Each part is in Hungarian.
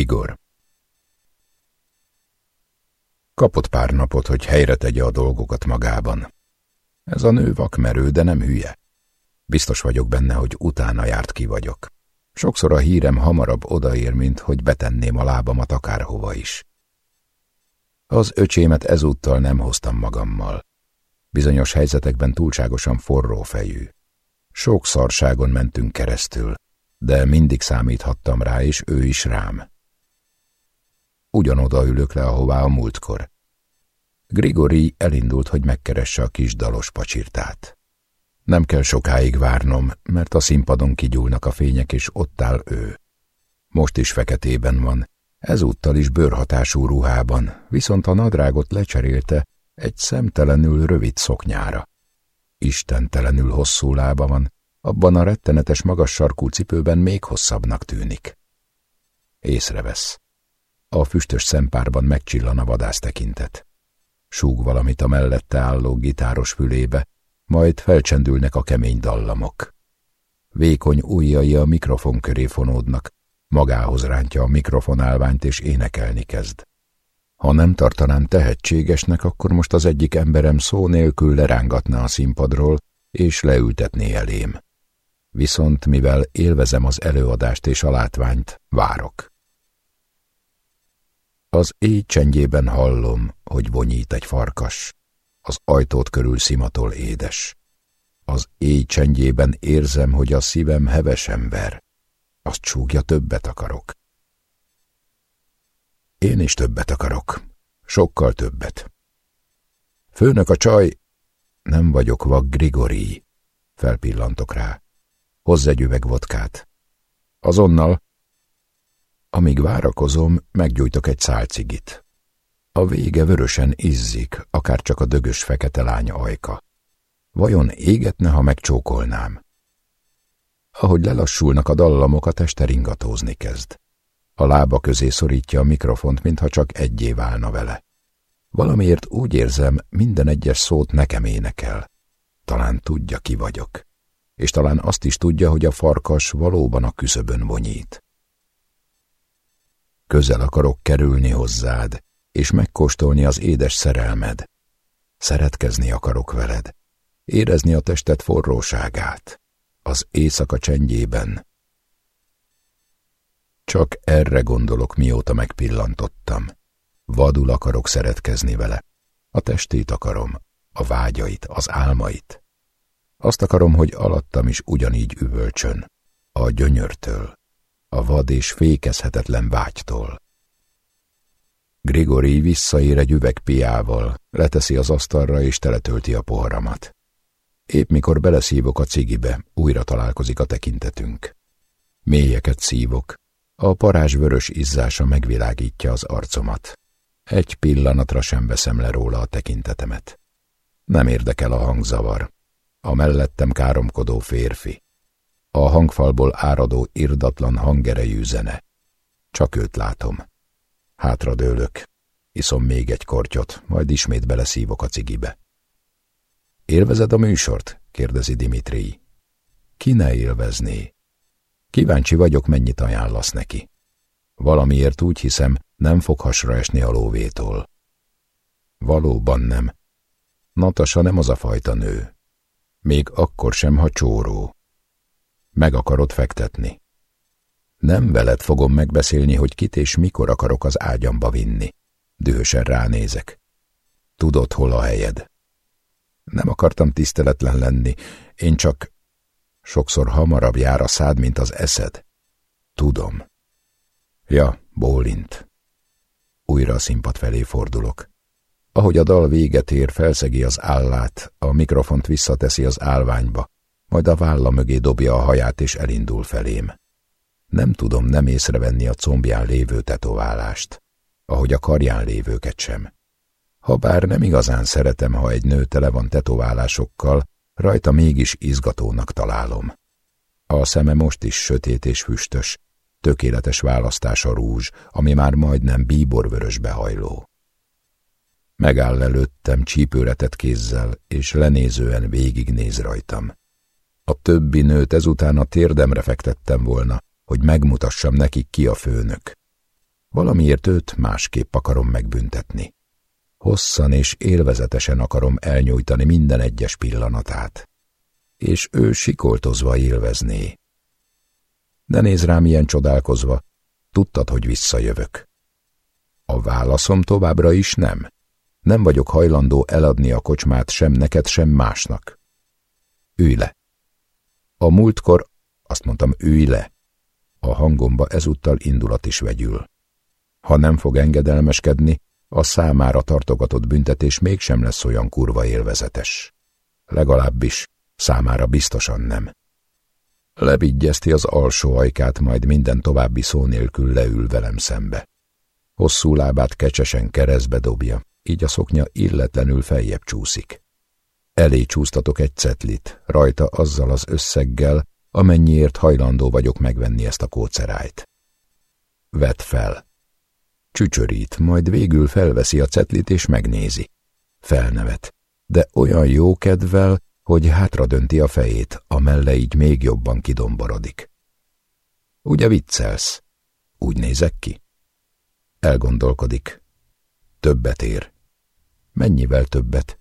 Igor Kapott pár napot, hogy helyre tegye a dolgokat magában. Ez a nő vakmerő, de nem hülye. Biztos vagyok benne, hogy utána járt ki vagyok. Sokszor a hírem hamarabb odaér, mint hogy betenném a lábamat akárhova is. Az öcsémet ezúttal nem hoztam magammal. Bizonyos helyzetekben túlságosan forró fejű. Sok szarságon mentünk keresztül, de mindig számíthattam rá, és ő is rám. Ugyanoda ülök le, ahová a múltkor. Grigori elindult, hogy megkeresse a kis dalos pacsirtát. Nem kell sokáig várnom, mert a színpadon kigyúlnak a fények, és ott áll ő. Most is feketében van, ezúttal is bőrhatású ruhában, viszont a nadrágot lecserélte egy szemtelenül rövid szoknyára. Istentelenül hosszú lába van, abban a rettenetes magas sarkú cipőben még hosszabbnak tűnik. Észrevesz. A füstös szempárban megcsillan a vadász tekintet. Súg valamit a mellette álló gitáros fülébe, majd felcsendülnek a kemény dallamok. Vékony ujjai a mikrofon köré fonódnak, magához rántja a mikrofonálványt és énekelni kezd. Ha nem tartanám tehetségesnek, akkor most az egyik emberem szó nélkül lerángatná a színpadról, és leültetné elém. Viszont mivel élvezem az előadást és a látványt, várok. Az éj csendjében hallom, hogy vonyít egy farkas. Az ajtót körül szimatol édes. Az éj csendjében érzem, hogy a szívem hevesen ver. Azt csúgja, többet akarok. Én is többet akarok. Sokkal többet. Főnök a csaj... Nem vagyok vak Grigori. Felpillantok rá. Hozz egy üveg vodkát. Azonnal amíg várakozom, meggyújtok egy szálcigit. A vége vörösen izzik, akár csak a dögös fekete lány ajka. Vajon égetne, ha megcsókolnám? Ahogy lelassulnak a dallamok, a teste ringatózni kezd. A lába közé szorítja a mikrofont, mintha csak egyé válna vele. Valamiért úgy érzem, minden egyes szót nekem énekel. Talán tudja, ki vagyok. És talán azt is tudja, hogy a farkas valóban a küszöbön vonyít. Közel akarok kerülni hozzád, és megkóstolni az édes szerelmed. Szeretkezni akarok veled, érezni a tested forróságát, az éjszaka csendjében. Csak erre gondolok, mióta megpillantottam. Vadul akarok szeretkezni vele. A testét akarom, a vágyait, az álmait. Azt akarom, hogy alattam is ugyanígy üvölcsön, a gyönyörtől, a vad és fékezhetetlen vágytól. Grigori visszaér egy üvegpiával, leteszi az asztalra és teletölti a poharamat. Épp mikor beleszívok a cigibe, újra találkozik a tekintetünk. Mélyeket szívok, a parázsvörös izzása megvilágítja az arcomat. Egy pillanatra sem veszem le róla a tekintetemet. Nem érdekel a hangzavar. A mellettem káromkodó férfi a hangfalból áradó irdatlan hangerejű zene. Csak őt látom. Hátradőlök, iszom még egy kortyot, majd ismét beleszívok a cigibe. Élvezed a műsort? kérdezi Dimitri. Ki ne élvezné? Kíváncsi vagyok, mennyit ajánlasz neki. Valamiért úgy hiszem, nem fog hasra esni a lóvétól. Valóban nem. Natasa nem az a fajta nő. Még akkor sem, ha csóró. Meg akarod fektetni. Nem veled fogom megbeszélni, hogy kit és mikor akarok az ágyamba vinni. Dühösen ránézek. Tudod, hol a helyed. Nem akartam tiszteletlen lenni, én csak sokszor hamarabb jár a szád, mint az eszed. Tudom. Ja, bólint. Újra a színpad felé fordulok. Ahogy a dal véget ér, felszegi az állát, a mikrofont visszateszi az állványba, majd a válla mögé dobja a haját és elindul felém. Nem tudom nem észrevenni a combján lévő tetoválást, ahogy a karján lévőket sem. Habár nem igazán szeretem, ha egy nő tele van tetoválásokkal, rajta mégis izgatónak találom. A szeme most is sötét és füstös, tökéletes választás a rúzs, ami már majdnem bíborvörös behajló. Megáll előttem csípőretett kézzel, és lenézően végignéz rajtam. A többi nőt ezután a térdemre fektettem volna, hogy megmutassam nekik ki a főnök. Valamiért őt másképp akarom megbüntetni. Hosszan és élvezetesen akarom elnyújtani minden egyes pillanatát. És ő sikoltozva élvezné. De néz rám ilyen csodálkozva, tudtad, hogy visszajövök. A válaszom továbbra is nem. Nem vagyok hajlandó eladni a kocsmát sem neked, sem másnak. Ülj le. A múltkor azt mondtam, ülj le. A hangomba ezúttal indulat is vegyül. Ha nem fog engedelmeskedni, a számára tartogatott büntetés mégsem lesz olyan kurva élvezetes. Legalábbis számára biztosan nem. Levigyezti az alsó ajkát, majd minden további szó nélkül leül velem szembe. Hosszú lábát kecsesen keresztbe dobja, így a szoknya illetlenül feljebb csúszik. Elé csúsztatok egy cetlit, rajta azzal az összeggel, amennyiért hajlandó vagyok megvenni ezt a kócerájt. Vedd fel. Csücsörít, majd végül felveszi a cetlit és megnézi. Felnevet, de olyan jó kedvel, hogy hátradönti a fejét, a melle így még jobban kidomborodik. Ugye viccelsz? Úgy nézek ki? Elgondolkodik. Többet ér. Mennyivel többet?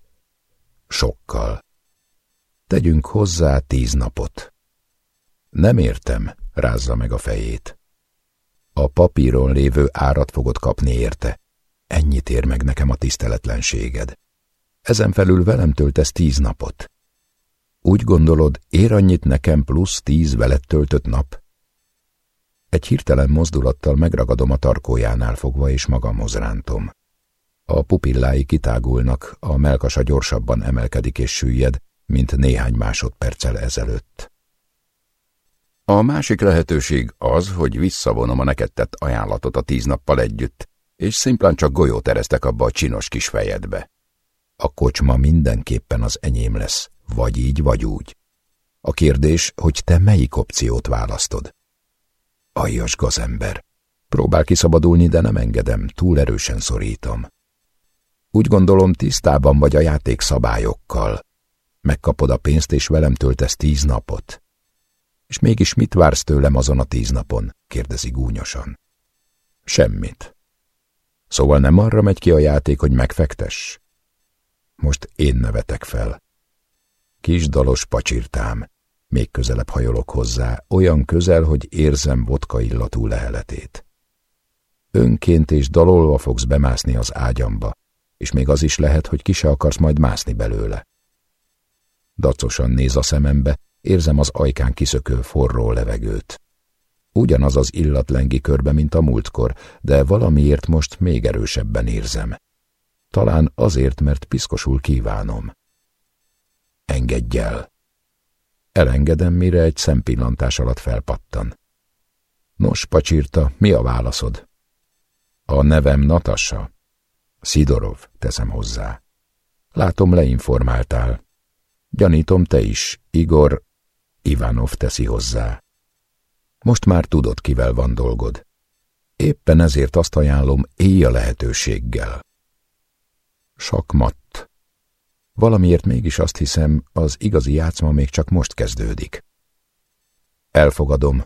Sokkal. Tegyünk hozzá tíz napot. Nem értem, rázza meg a fejét. A papíron lévő árat fogod kapni érte. Ennyit ér meg nekem a tiszteletlenséged. Ezen felül velem töltesz tíz napot. Úgy gondolod, ér annyit nekem plusz tíz veled töltött nap? Egy hirtelen mozdulattal megragadom a tarkójánál fogva, és magamhoz rántom. A pupillái kitágulnak, a melkasa gyorsabban emelkedik és süllyed, mint néhány másodperccel ezelőtt. A másik lehetőség az, hogy visszavonom a neked tett ajánlatot a tíz nappal együtt, és szimplán csak golyót ereztek abba a csinos kis fejedbe. A kocsma mindenképpen az enyém lesz, vagy így, vagy úgy. A kérdés, hogy te melyik opciót választod. Aljas gazember. Próbál kiszabadulni, de nem engedem, túl erősen szorítom. Úgy gondolom, tisztában vagy a játék szabályokkal. Megkapod a pénzt, és velem töltesz tíz napot. És mégis mit vársz tőlem azon a tíz napon? kérdezi gúnyosan. Semmit. Szóval nem arra megy ki a játék, hogy megfektess? Most én nevetek fel. Kis dalos pacsirtám. Még közelebb hajolok hozzá, olyan közel, hogy érzem vodka illatú leheletét. Önként és dalolva fogsz bemászni az ágyamba, és még az is lehet, hogy ki se akarsz majd mászni belőle. Dacosan néz a szemembe, érzem az ajkán kiszökő forró levegőt. Ugyanaz az illat lengi körbe, mint a múltkor, de valamiért most még erősebben érzem. Talán azért, mert piszkosul kívánom. Engedj el! Elengedem, mire egy szempillantás alatt felpattan. Nos, pacsírta, mi a válaszod? A nevem Natassa. Szidorov, teszem hozzá. Látom, leinformáltál. Gyanítom, te is, Igor Ivanov teszi hozzá. Most már tudod, kivel van dolgod. Éppen ezért azt ajánlom, élj a lehetőséggel. Sakmatt. Valamiért mégis azt hiszem, az igazi játszma még csak most kezdődik. Elfogadom.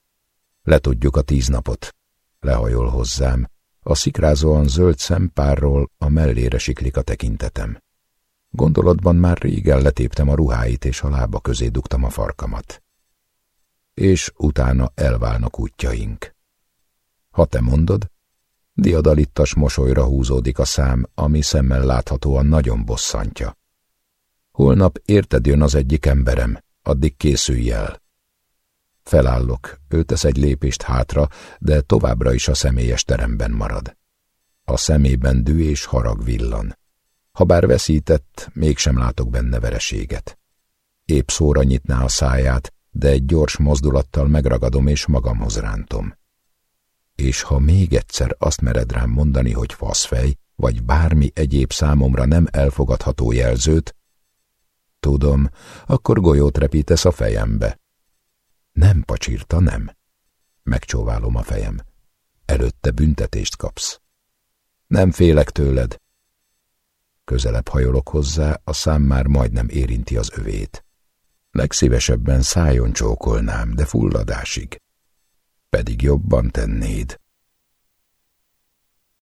Letudjuk a tíz napot. Lehajol hozzám. A szikrázóan zöld szempárról a mellére siklik a tekintetem. Gondolatban már régen letéptem a ruháit, és a lába közé dugtam a farkamat. És utána elválnak útjaink. Ha te mondod, diadalittas mosolyra húzódik a szám, ami szemmel láthatóan nagyon bosszantja. Holnap érted jön az egyik emberem, addig készülj el. Felállok, ő tesz egy lépést hátra, de továbbra is a személyes teremben marad. A szemében dű és harag villan. Habár veszített, mégsem látok benne vereséget. Épp szóra nyitná a száját, de egy gyors mozdulattal megragadom és magamhoz rántom. És ha még egyszer azt mered rám mondani, hogy faszfej, vagy bármi egyéb számomra nem elfogadható jelzőt, tudom, akkor golyót repítesz a fejembe. Nem, pacsírta, nem. Megcsóválom a fejem. Előtte büntetést kapsz. Nem félek tőled, Közelebb hajolok hozzá, a szám már majdnem érinti az övét. Legszívesebben szájon csókolnám, de fulladásig. Pedig jobban tennéd.